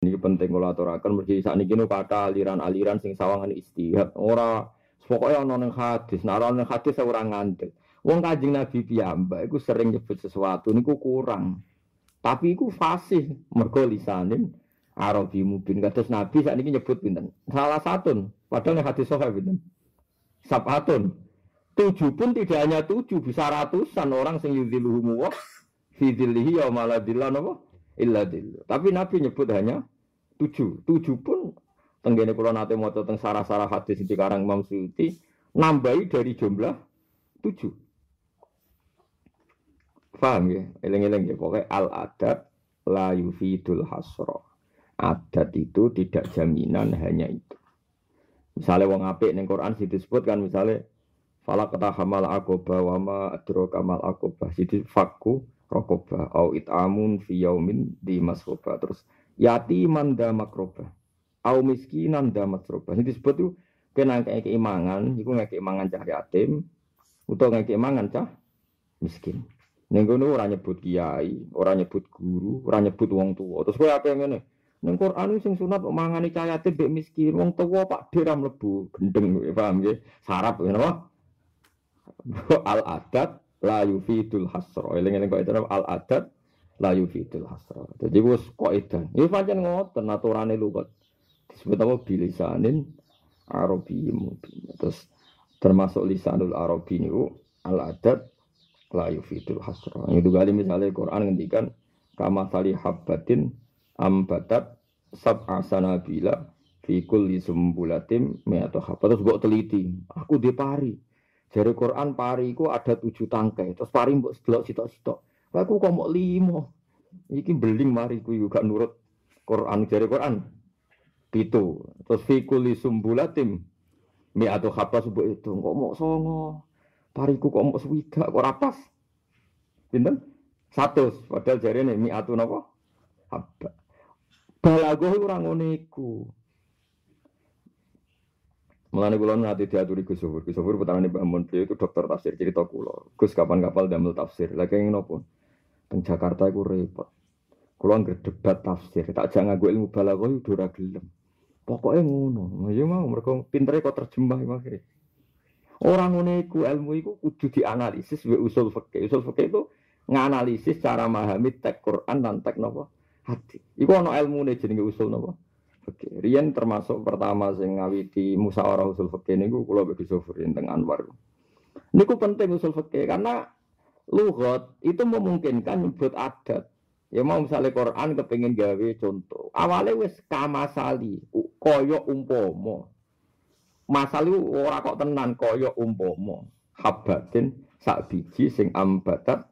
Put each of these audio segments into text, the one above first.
Ini penting kalau aturakan mergi saat ini kata aliran-aliran sing sawangan istihad. Ora pokoknya ono neng hadis, nah ono neng hadis orang ngandel. Wong kajing Nabi piyambak iku sering nyebut sesuatu niku kurang. Tapi iku fasih mergo lisanin Arabi mungkin kados Nabi saat ini nyebut pinten. Salah satu, padahal nek hadis sahih pinten. Sabatun. Tujuh pun tidak hanya tujuh, bisa ratusan orang sing yudziluhumu wa fi dzillihi ya maladillah napa illa dillah. Tapi Nabi nyebut hanya tujuh. Tujuh pun tenggene kula nate maca teng sarah-sarah hadis di karang Imam Suyuti nambahi dari jumlah tujuh. Paham ya? Eleng-eleng ya. Pokoknya al-adat la yufidul hasro. Adat itu tidak jaminan hanya itu. Misalnya wong apik ning Quran disebut kan misalnya fala kata hamal akoba wa ma adro kamal akoba. Jadi fakku rokoba au itamun fi yaumin di masroba. Terus yati manda makroba. Au miskinan da masroba. Ini disebut tuh kena kayak keimangan, itu nggak keimangan cah yatim, atau nggak keimangan cah miskin. Ning kono ora nyebut kiai, ora nyebut guru, ora nyebut wong tua. Terus apa ngene? Ning Quran sing sunat mangani cah yatim mbek miskin, wong tua Pak Dira mlebu gendeng, paham nggih? Sarap apa? Al adat la yufidul hasra. Eling-eling kok itu al adat la yufidul hasra. Jadi wis kaidah. Iki pancen ngoten aturane lugat. Disebut apa bilisanin Arabi mungkin. Terus termasuk lisanul Arabi niku al adat la yufidul hasra. Itu kali misalnya Quran ngendikan kama tali habbatin ambatat sab'a sanabila fi kulli sumbulatim atau habbat terus mbok teliti. Aku di pari. Dari Quran pari ku ada tujuh tangkai. Terus pari mbok sedelok sitok-sitok. Aku kok limo. Iki beling mari ku juga nurut Quran dari Quran. Pitu. Terus fi kulli sumbulatim atau habbat mbok itu. Kok mau songo. Pariku kok mau swidak kok rapas. Pinten? Satu, padahal jari ini mi'atu napa? Habba. Balagoh ora iku. Mulane kula nanti diaturi Gus Sufur. Gus Sufur putrane Mbah itu dokter tafsir cerita kula. Gus kapan kapal damel tafsir. Lagi yang nopo? Teng Jakarta iku repot. Kula anggere debat tafsir, tak jangan gue ilmu balagoh udah ora gelem. Pokoknya ngono. Ya mau mereka pintere kok terjemah akhirnya. Orang ngono iku ilmu iku kudu dianalisis usul fikih. Usul fikih itu nganalisis cara memahami teks Quran dan teks napa hati. Iku ana ilmune jenenge usul napa Riyen termasuk pertama sing ngawiti musyawarah usul fikih niku kula bagi sofurin teng Anwar. Niku penting usul fikih karena lughat itu memungkinkan nyebut adat. Ya mau misalnya Quran kepengin gawe contoh. Awalnya wis kamasali, koyo umpomo masalah ora kok tenan kaya umpama habatin sak biji sing ambatat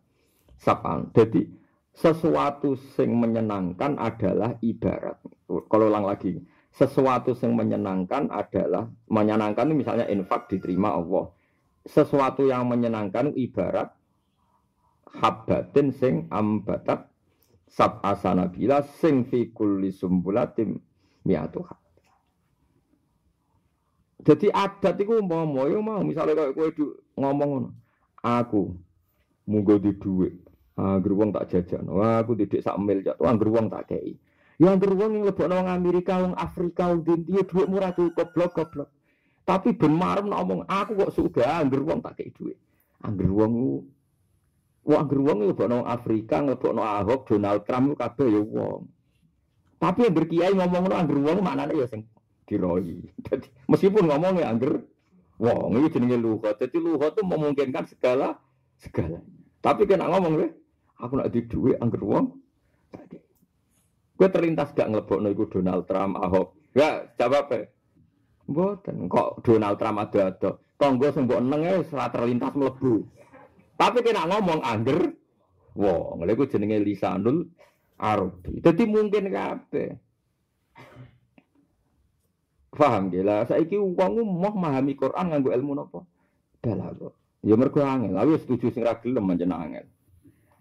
sapan. Jadi sesuatu sing menyenangkan adalah ibarat. Kalau ulang lagi, sesuatu sing menyenangkan adalah menyenangkan misalnya infak diterima Allah. Sesuatu yang menyenangkan ibarat habatin sing ambatat sab asana bila sing fi kulli sumbulatim miatuha. Jadi adat itu mau mau ya mau misalnya kayak kue ngomong aku munggo di duit, ah geruang tak jajan, wah aku tidak sak mil jatuh, ah geruang tak kei. Yang geruang yang lebih orang Amerika, orang Afrika, orang dia duit murah tuh goblok goblok. Tapi ben marem ngomong aku kok suka geruang tak kei duit. Angger wong wong angger wong lebokno Afrika, lebokno Ahok, Donald Trump kabeh ya wong. Tapi yang berkiai ngomong angger wong maknane ya sing diroi. Jadi meskipun ngomongnya angger wong ini jenenge luhut. Jadi luhut itu memungkinkan segala segala. Tapi kena ngomong gue, aku nak di duit angger wong. Gue terlintas gak ngelebok iku Donald Trump, Ahok. Ya, jawab. Mboten, kok Donald Trump ada ada. Tonggo sing mbok eneng serat terlintas mlebu. Tapi kena ngomong angger wong. Lha iku jenenge lisanul Arabi. Jadi mungkin kabeh. Paham ya lah. Saiki wong mau memahami Quran nganggo ilmu napa? Balaghah. Ya mergo angel. Aku setuju sing ra gelem manjen angel.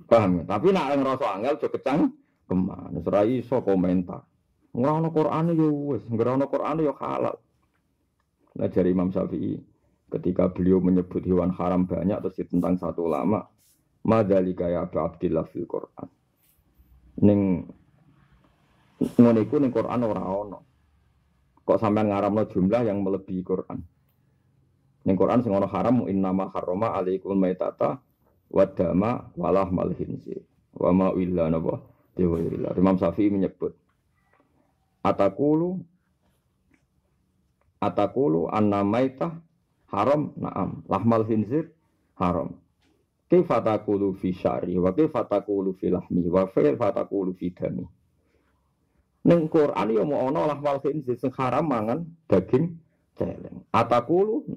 Paham? Tapi nek ngrasa angel aja kecang ke mana? Ora iso komentar. Ora ana Qur'ane ya wis, ora ana Qur'ane ya halal. Nah dari Imam Syafi'i ketika beliau menyebut hewan haram banyak terus tentang satu ulama madalika ya Abdillah fil Quran. Ning ngono iku ning Quran ora ana. Kok sampean ngaramno jumlah yang melebihi Quran. Ning Quran sing ana haram innama harrama alaikum maitata wa dama walah mal hinsi. Wa ma dewa Imam Syafi'i menyebut atakulu atakulu anna maitah haram? Naam. Lahmal khinzir? Haram. Kaifa taqulu fi syari wa kaifa taqulu fi lahmi? Wa kaifa taqulu fi dami? Neng Quran ya mau lahmal khinzir sing haram mangan daging celeng. Atakulu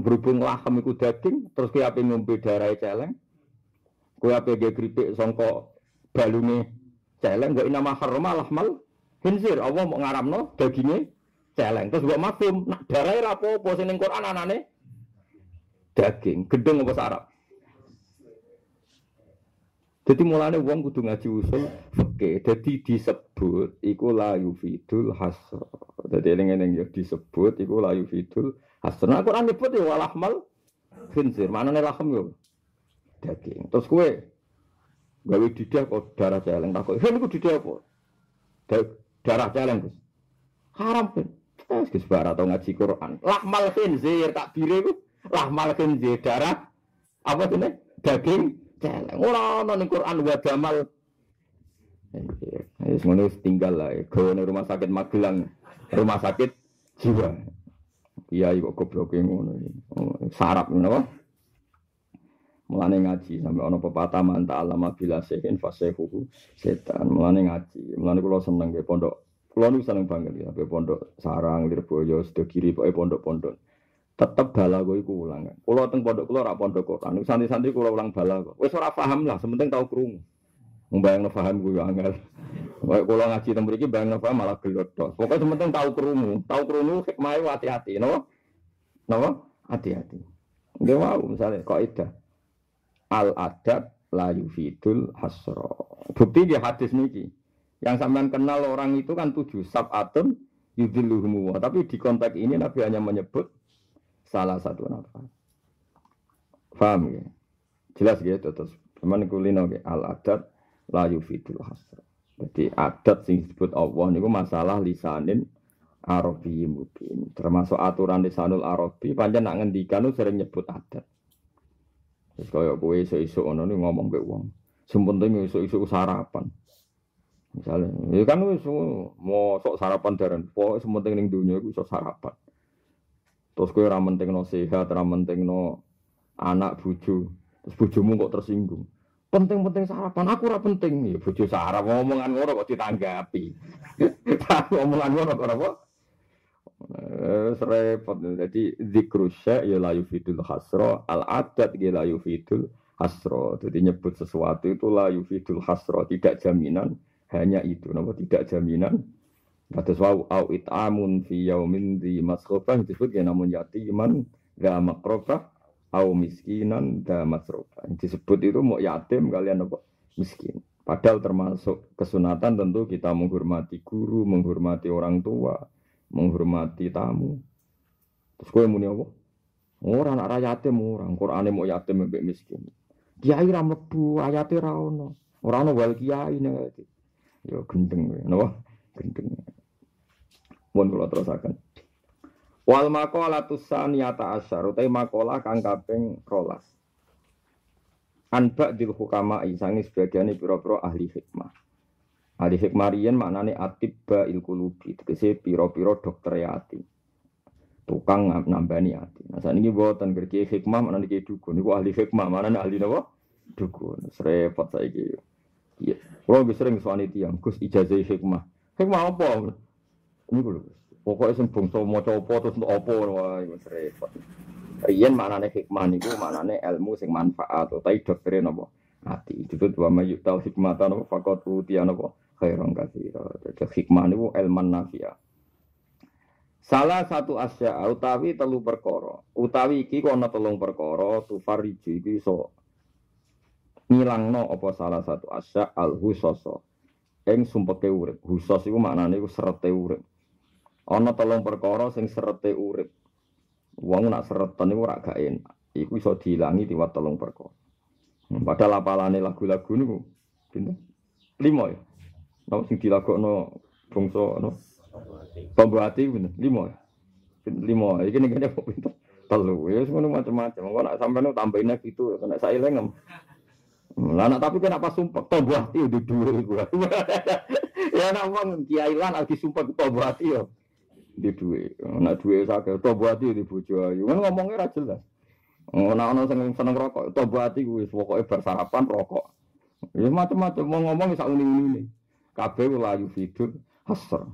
berhubung lahem iku daging terus kowe ape ngombe darah celeng. Kowe ape ge kripik sangka balunge celeng gak nama haram lahmal khinzir. Allah mau ngaramno dagingnya celeng. Terus mbok mafhum, nak darah ora apa-apa sing ning daging, gedeng apa sarap. Jadi mulane wong kudu ngaji usul fikih. Jadi disebut iku la yufidul. Jadi eling-eling ya disebut iku la yufidul hasr. Nah Quran nyebut ya walahmal khinzir. Manane daging. Terus kowe gawe didah kok darah celeng takut. Heh niku didah apa? Darah celeng, Gus. Haram kan. Eh, Gus Bara atau ngaji Quran. Lahmal khinzir tak bire ku. Lahmal khinzir darah apa sih Daging celeng. Ora ana ning Quran wa damal. Ya ngono tinggal lah. Gawe rumah sakit Magelang. Rumah sakit jiwa. Iya, kok goblok ngono. Sarap napa? Mulane ngaji sampai ono pepatah manta alama bila sehin fasehuhu setan. Mulane ngaji. Mulane kula seneng nggih pondok Kulo niku seneng banget ya, be pondok sarang, Lirboyo, sedo kiri, pokoknya pondok-pondok. Tetep balago iku ulang. Kulo teng pondok kulo rak pondok Quran. Santri-santri kulo ulang balago. Wis ora paham lah, sementing tau krungu. Mbayangno paham kuwi angel. Kayak kulo ngaji teng mriki bayangno paham malah gelot tok. Pokoke sementing tau krungu. Tau krungu hikmahe hati-hati, napa? Napa? Hati-hati. Nggih mau misalnya kaidah al adab la yufidul hasra. Bukti di hadis niki. Yang sampean kenal orang itu kan tujuh sab'atun yudhiluhumu. Tapi di konteks ini Nabi hanya menyebut salah satu nafas. Faham ya? Jelas gitu terus. Cuman kulino ya al adat la yufidul hasra. Jadi adat sing disebut Allah niku masalah lisanin Arabi mungkin. Termasuk aturan lisanul Arabi panjang nak ngendikan sering nyebut adat. Terus kaya kowe iso-iso ngono ngomong mbek wong. Sing penting iso-iso sarapan. Misalnya, ya kan wis mau sok sarapan darah, pokoknya sementing ning dunia itu sok sarapan. Terus kowe ora mentingno sehat, ora mentingno anak bojo. Terus bojomu kok tersinggung. Penting-penting sarapan, aku ora penting. Ya bojo sarap ngomongan ngono kok ditanggapi. ngomongan ngono kok apa? Eh. Jadi zikru ya la yufidul hasra, al adat ya la yufidul hasra. Jadi nyebut sesuatu itu la yufidul hasra, tidak jaminan hanya itu. Nopo tidak jaminan? Kata wau au itamun fi yaumin di masrofah. Disebut ya namun yatiman ga makrofah. Au miskinan da masrofah. Disebut itu mau yatim kalian nopo miskin. Padahal termasuk kesunatan tentu kita menghormati guru menghormati orang tua menghormati tamu terus kowe muni apa orang anak yatim orang Quran mau yatim mbek miskin kiai ra mlebu ayate ra ono ora ono wal kiai nek Yo gendeng, napa? Gendeng. Mun kula terusaken. Wal maqala tusaniyata asyar utai makola kang kaping 12. Anba dil hukama isangi sebagian pira-pira ahli hikmah. Hikmah riyen maknane atibba il kulubi, tegese pira-pira dokter ati. Tukang nambani ati. Nah saat ini buatan kerja hikmah mana nih dukun. Ini ahli hikmah mana ahli napa? Dukun. Serepot saya gitu. Iya. Kalau gue sering soal tiang, Gus ijazah hikmah. Hikmah apa? Ini gue pokoknya sing bangsa maca apa terus apa wah iku repot. Riyen maknane hikmah niku maknane ilmu sing manfaat utawi doktrin apa? Ati. Disebut wa mayyutal hikmatan apa faqat utiya apa? Khairan katsira. Jadi hikmah niku ilman nafi'a. Salah satu asya utawi telu perkara. Utawi iki kono telung perkara tufariju iki iso ngilangno apa salah satu asya al husoso ing sumpeke urip. Husos iku maknane iku serete urip. Ana telung perkara sing serete urip. Wong nak seretan iku ora gak enak. Iku iso diilangi liwat telung perkara. Hmm, padahal apalane lagu-lagu niku? Pinten? Lima ya Napa sing dilagokno bangsa no. Tombo hati bener lima. Lima. Iki ning kene kok pinter. Telu. Ya ngono macam-macam. Kok nak sampean tambahin gitu kena saileng. Lah anak tapi kenapa sumpah hati di dua gua. ya nak wong kiai lan lagi sumpah tombo hati yo. Di dua. Nak dua sakit hati di bojo ayu. Ngomongnya ra jelas. Ana ana sing seneng rokok, tombo hati kuwi pokoke bar sarapan rokok. Ya macam-macam mau ngomong sak ngene-ngene. Kabeh layu fitur hasr.